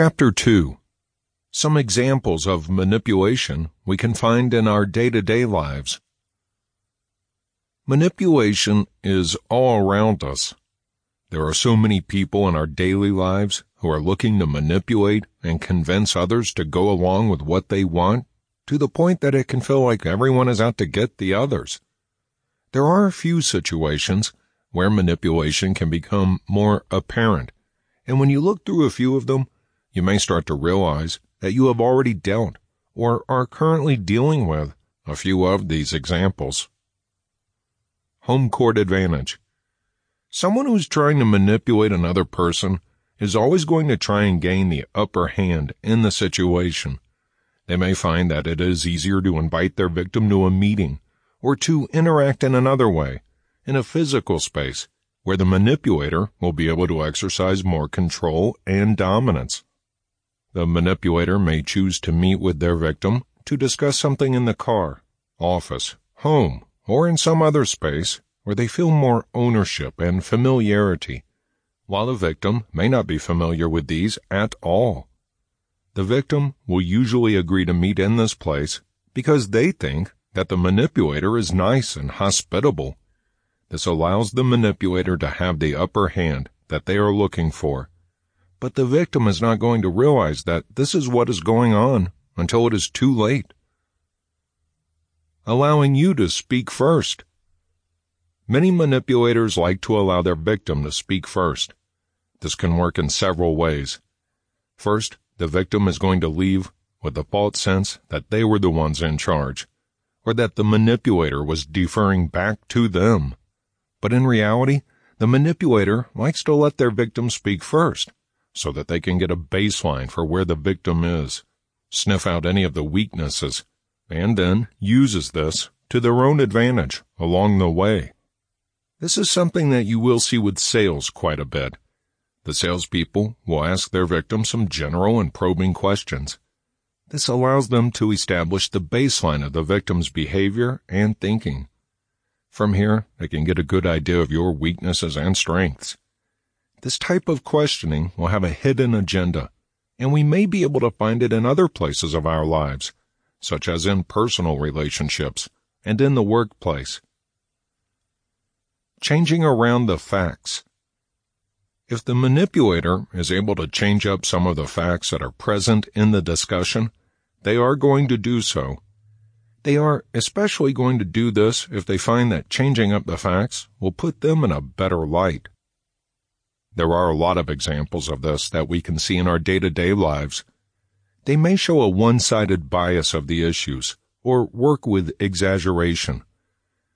Chapter 2 Some examples of manipulation we can find in our day-to-day lives. Manipulation is all around us. There are so many people in our daily lives who are looking to manipulate and convince others to go along with what they want to the point that it can feel like everyone is out to get the others. There are a few situations where manipulation can become more apparent, and when you look through a few of them, you may start to realize that you have already dealt or are currently dealing with a few of these examples. Home court advantage. Someone who's trying to manipulate another person is always going to try and gain the upper hand in the situation. They may find that it is easier to invite their victim to a meeting or to interact in another way, in a physical space, where the manipulator will be able to exercise more control and dominance. The manipulator may choose to meet with their victim to discuss something in the car, office, home, or in some other space where they feel more ownership and familiarity, while the victim may not be familiar with these at all. The victim will usually agree to meet in this place because they think that the manipulator is nice and hospitable. This allows the manipulator to have the upper hand that they are looking for. But the victim is not going to realize that this is what is going on until it is too late. Allowing you to speak first. Many manipulators like to allow their victim to speak first. This can work in several ways. First, the victim is going to leave with the false sense that they were the ones in charge or that the manipulator was deferring back to them. But in reality, the manipulator likes to let their victim speak first, so that they can get a baseline for where the victim is, sniff out any of the weaknesses, and then uses this to their own advantage along the way. This is something that you will see with sales quite a bit. The salespeople will ask their victim some general and probing questions this allows them to establish the baseline of the victim's behavior and thinking. From here, they can get a good idea of your weaknesses and strengths. This type of questioning will have a hidden agenda, and we may be able to find it in other places of our lives, such as in personal relationships and in the workplace. Changing around the facts. If the manipulator is able to change up some of the facts that are present in the discussion, they are going to do so. They are especially going to do this if they find that changing up the facts will put them in a better light. There are a lot of examples of this that we can see in our day-to-day lives. They may show a one-sided bias of the issues or work with exaggeration.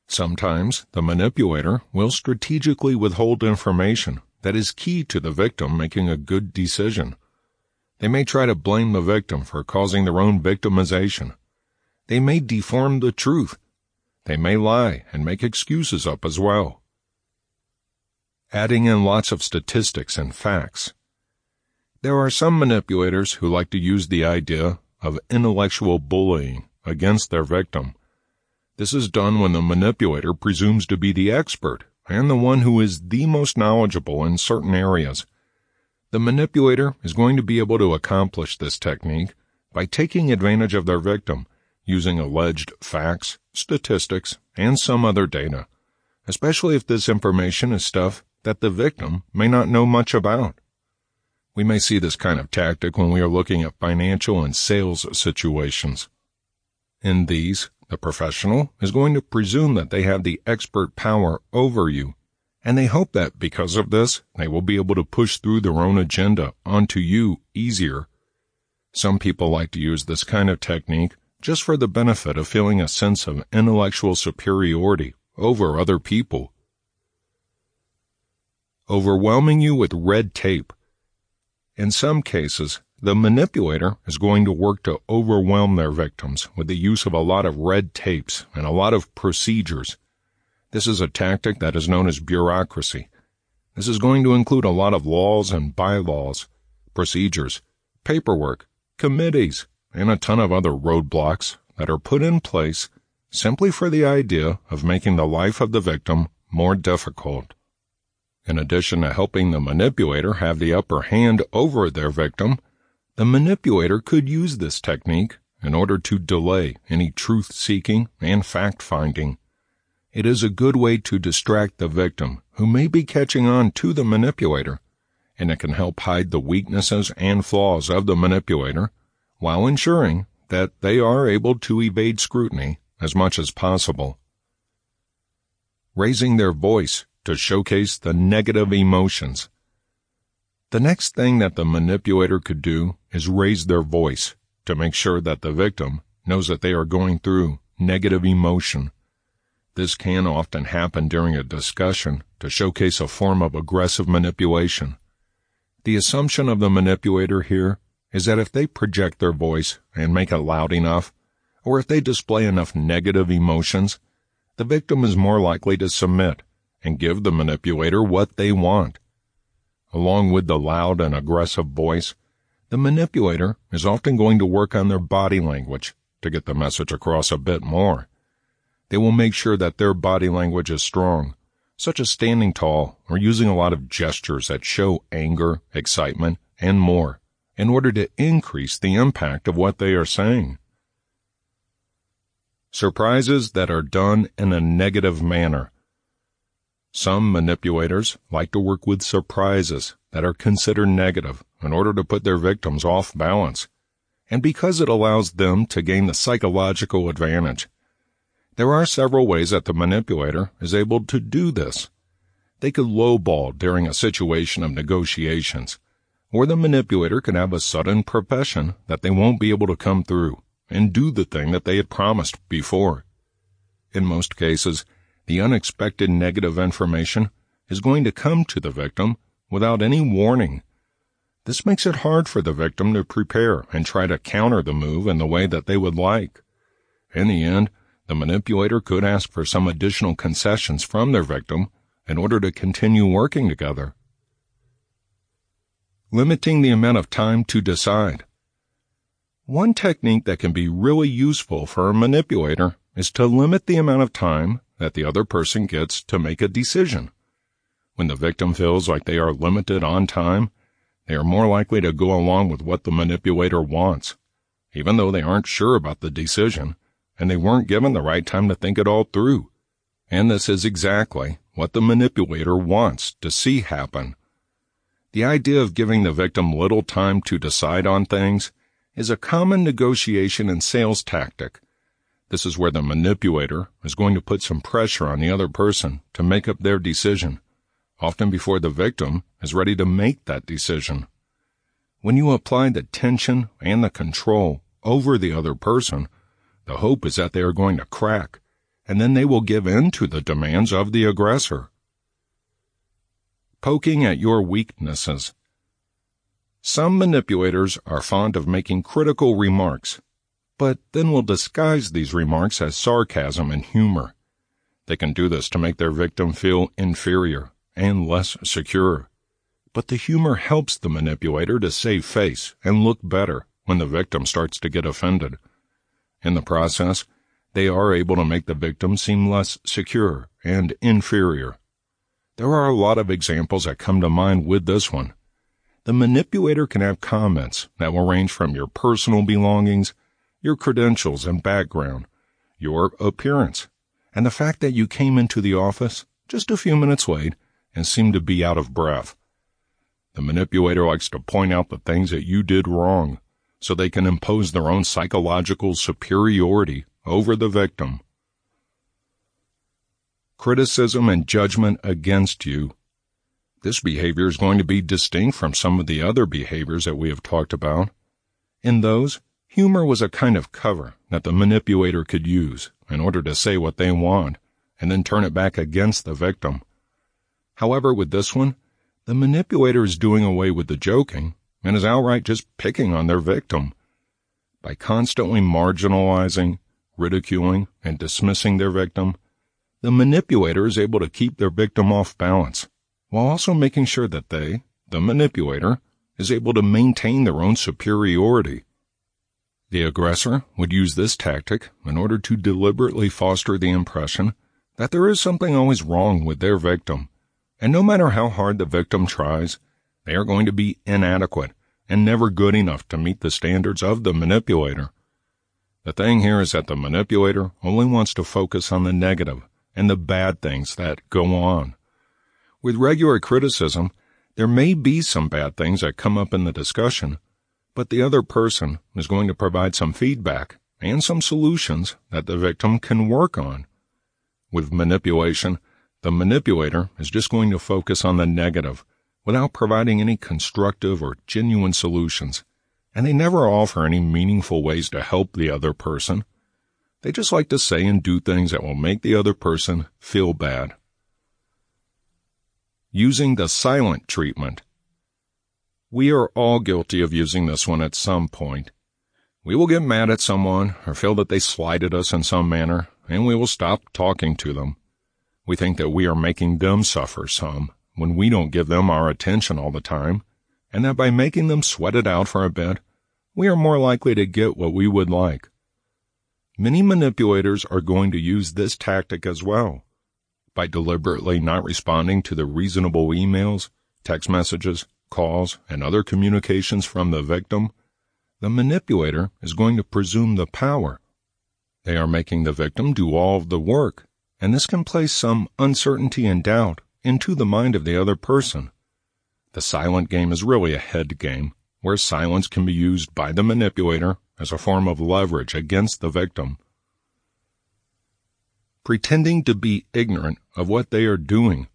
Sometimes the manipulator will strategically withhold information that is key to the victim making a good decision. They may try to blame the victim for causing their own victimization. They may deform the truth. They may lie and make excuses up as well. Adding in lots of statistics and facts. There are some manipulators who like to use the idea of intellectual bullying against their victim. This is done when the manipulator presumes to be the expert and the one who is the most knowledgeable in certain areas the manipulator is going to be able to accomplish this technique by taking advantage of their victim using alleged facts, statistics, and some other data, especially if this information is stuff that the victim may not know much about. We may see this kind of tactic when we are looking at financial and sales situations. In these, the professional is going to presume that they have the expert power over you and they hope that because of this, they will be able to push through their own agenda onto you easier. Some people like to use this kind of technique just for the benefit of feeling a sense of intellectual superiority over other people. Overwhelming you with red tape. In some cases, the manipulator is going to work to overwhelm their victims with the use of a lot of red tapes and a lot of procedures this is a tactic that is known as bureaucracy. This is going to include a lot of laws and bylaws, procedures, paperwork, committees, and a ton of other roadblocks that are put in place simply for the idea of making the life of the victim more difficult. In addition to helping the manipulator have the upper hand over their victim, The manipulator could use this technique in order to delay any truth seeking and fact finding. It is a good way to distract the victim who may be catching on to the manipulator, and it can help hide the weaknesses and flaws of the manipulator while ensuring that they are able to evade scrutiny as much as possible. Raising their voice to showcase the negative emotions. The next thing that the manipulator could do is raise their voice to make sure that the victim knows that they are going through negative emotion. This can often happen during a discussion to showcase a form of aggressive manipulation. The assumption of the manipulator here is that if they project their voice and make it loud enough, or if they display enough negative emotions, the victim is more likely to submit and give the manipulator what they want. Along with the loud and aggressive voice, the manipulator is often going to work on their body language to get the message across a bit more. They will make sure that their body language is strong, such as standing tall or using a lot of gestures that show anger, excitement, and more, in order to increase the impact of what they are saying. Surprises that are done in a negative manner. Some manipulators like to work with surprises that are considered negative in order to put their victims off balance, and because it allows them to gain the psychological advantage. There are several ways that the manipulator is able to do this. They could lowball during a situation of negotiations, or the manipulator could have a sudden profession that they won't be able to come through and do the thing that they had promised before. In most cases, the unexpected negative information is going to come to the victim without any warning. This makes it hard for the victim to prepare and try to counter the move in the way that they would like. In the end, the manipulator could ask for some additional concessions from their victim in order to continue working together. Limiting the amount of time to decide. One technique that can be really useful for a manipulator is to limit the amount of time that the other person gets to make a decision. When the victim feels like they are limited on time, they are more likely to go along with what the manipulator wants, even though they aren't sure about the decision and they weren't given the right time to think it all through. And this is exactly what the manipulator wants to see happen. The idea of giving the victim little time to decide on things is a common negotiation and sales tactic this is where the manipulator is going to put some pressure on the other person to make up their decision, often before the victim is ready to make that decision. When you apply the tension and the control over the other person, the hope is that they are going to crack, and then they will give in to the demands of the aggressor. Poking at your weaknesses. Some manipulators are fond of making critical remarks but then will disguise these remarks as sarcasm and humor. They can do this to make their victim feel inferior and less secure. But the humor helps the manipulator to save face and look better when the victim starts to get offended. In the process, they are able to make the victim seem less secure and inferior. There are a lot of examples that come to mind with this one. The manipulator can have comments that will range from your personal belongings your credentials and background, your appearance, and the fact that you came into the office just a few minutes late and seemed to be out of breath. The manipulator likes to point out the things that you did wrong so they can impose their own psychological superiority over the victim. Criticism and judgment against you. This behavior is going to be distinct from some of the other behaviors that we have talked about. In those, Humor was a kind of cover that the manipulator could use in order to say what they want and then turn it back against the victim. However, with this one, the manipulator is doing away with the joking and is outright just picking on their victim. By constantly marginalizing, ridiculing, and dismissing their victim, the manipulator is able to keep their victim off balance, while also making sure that they, the manipulator, is able to maintain their own superiority. The aggressor would use this tactic in order to deliberately foster the impression that there is something always wrong with their victim, and no matter how hard the victim tries, they are going to be inadequate and never good enough to meet the standards of the manipulator. The thing here is that the manipulator only wants to focus on the negative and the bad things that go on. With regular criticism, there may be some bad things that come up in the discussion, but the other person is going to provide some feedback and some solutions that the victim can work on. With manipulation, the manipulator is just going to focus on the negative without providing any constructive or genuine solutions and they never offer any meaningful ways to help the other person. They just like to say and do things that will make the other person feel bad. Using the silent treatment. We are all guilty of using this one at some point. We will get mad at someone or feel that they slighted us in some manner, and we will stop talking to them. We think that we are making them suffer some when we don't give them our attention all the time and that by making them sweat it out for a bit, we are more likely to get what we would like. Many manipulators are going to use this tactic as well. By deliberately not responding to the reasonable emails, text messages, calls, and other communications from the victim, the manipulator is going to presume the power. They are making the victim do all of the work, and this can place some uncertainty and doubt into the mind of the other person. The silent game is really a head game, where silence can be used by the manipulator as a form of leverage against the victim. Pretending to be ignorant of what they are doing.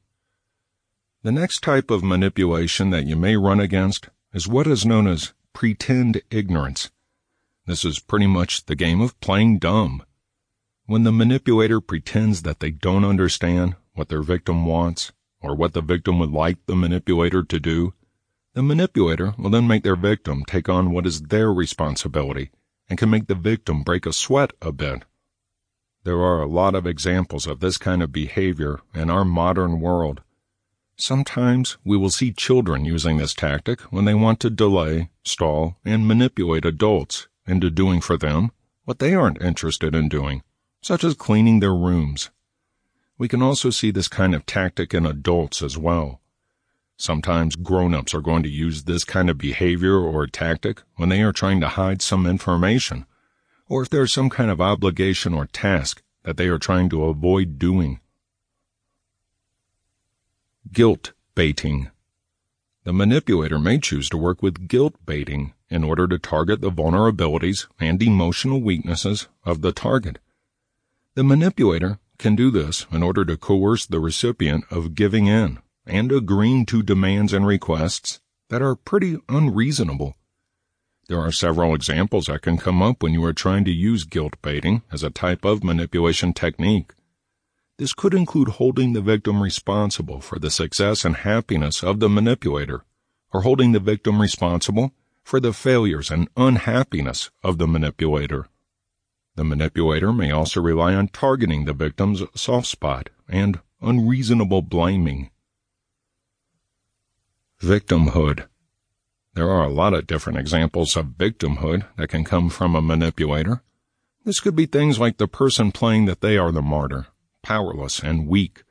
The next type of manipulation that you may run against is what is known as pretend ignorance. This is pretty much the game of playing dumb. When the manipulator pretends that they don't understand what their victim wants or what the victim would like the manipulator to do, the manipulator will then make their victim take on what is their responsibility and can make the victim break a sweat a bit. There are a lot of examples of this kind of behavior in our modern world. Sometimes we will see children using this tactic when they want to delay, stall, and manipulate adults into doing for them what they aren't interested in doing, such as cleaning their rooms. We can also see this kind of tactic in adults as well. Sometimes grown-ups are going to use this kind of behavior or tactic when they are trying to hide some information, or if there is some kind of obligation or task that they are trying to avoid doing. Guilt baiting. The manipulator may choose to work with guilt baiting in order to target the vulnerabilities and emotional weaknesses of the target. The manipulator can do this in order to coerce the recipient of giving in and agreeing to demands and requests that are pretty unreasonable. There are several examples that can come up when you are trying to use guilt baiting as a type of manipulation technique. This could include holding the victim responsible for the success and happiness of the manipulator, or holding the victim responsible for the failures and unhappiness of the manipulator. The manipulator may also rely on targeting the victim's soft spot and unreasonable blaming. Victimhood. There are a lot of different examples of victimhood that can come from a manipulator. This could be things like the person playing that they are the martyr, powerless and weak.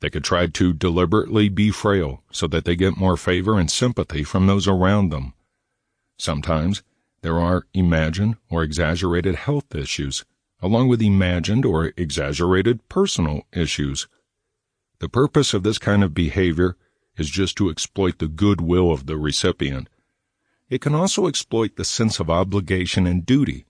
They could try to deliberately be frail so that they get more favor and sympathy from those around them. Sometimes there are imagined or exaggerated health issues, along with imagined or exaggerated personal issues. The purpose of this kind of behavior is just to exploit the goodwill of the recipient. It can also exploit the sense of obligation and duty,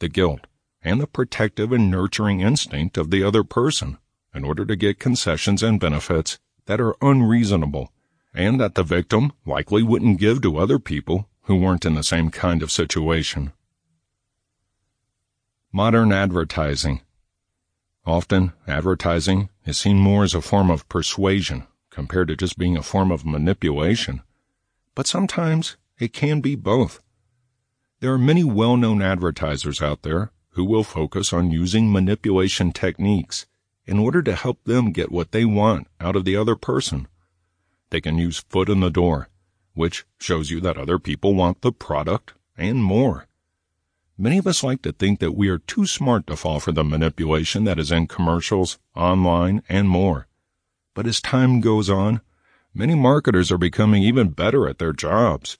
the guilt, and the protective and nurturing instinct of the other person in order to get concessions and benefits that are unreasonable and that the victim likely wouldn't give to other people who weren't in the same kind of situation. Modern advertising. Often, advertising is seen more as a form of persuasion compared to just being a form of manipulation, but sometimes it can be both. There are many well-known advertisers out there who will focus on using manipulation techniques in order to help them get what they want out of the other person. They can use foot in the door, which shows you that other people want the product and more. Many of us like to think that we are too smart to fall for the manipulation that is in commercials, online, and more. But as time goes on, many marketers are becoming even better at their jobs.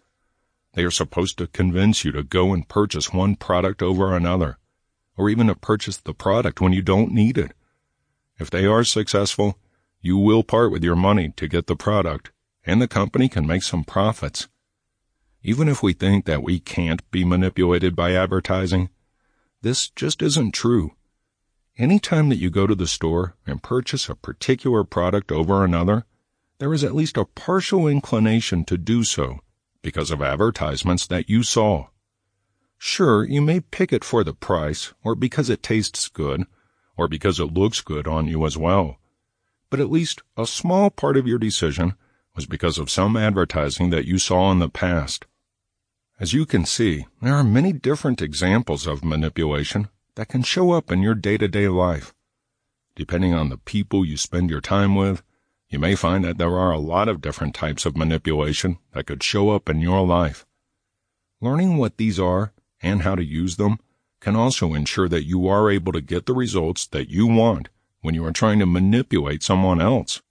They are supposed to convince you to go and purchase one product over another, or even to purchase the product when you don't need it. If they are successful, you will part with your money to get the product, and the company can make some profits. Even if we think that we can't be manipulated by advertising, this just isn't true. Any time that you go to the store and purchase a particular product over another, there is at least a partial inclination to do so because of advertisements that you saw. Sure, you may pick it for the price, or because it tastes good, or because it looks good on you as well. But at least a small part of your decision was because of some advertising that you saw in the past. As you can see, there are many different examples of manipulation that can show up in your day-to-day life. Depending on the people you spend your time with, you may find that there are a lot of different types of manipulation that could show up in your life. Learning what these are and how to use them can also ensure that you are able to get the results that you want when you are trying to manipulate someone else.